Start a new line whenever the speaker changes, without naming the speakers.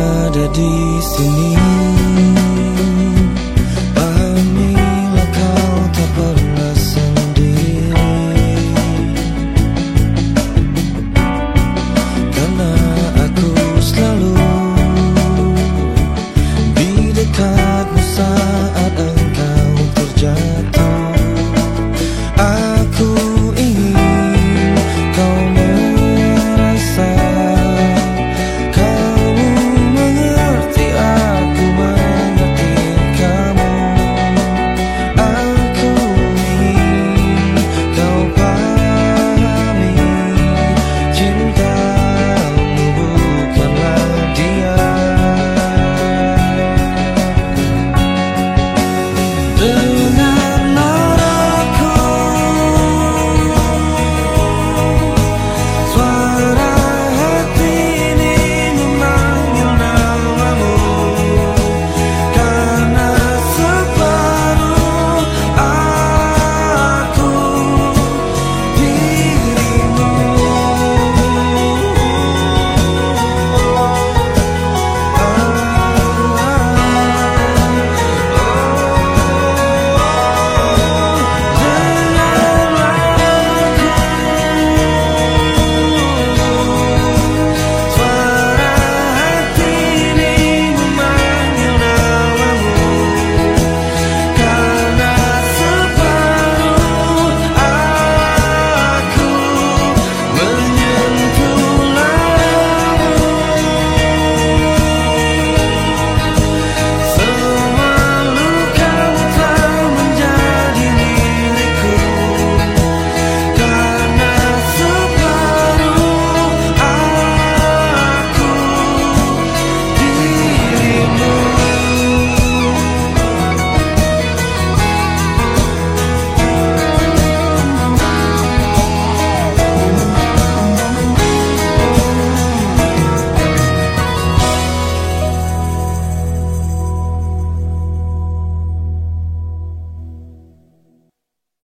ada di sini.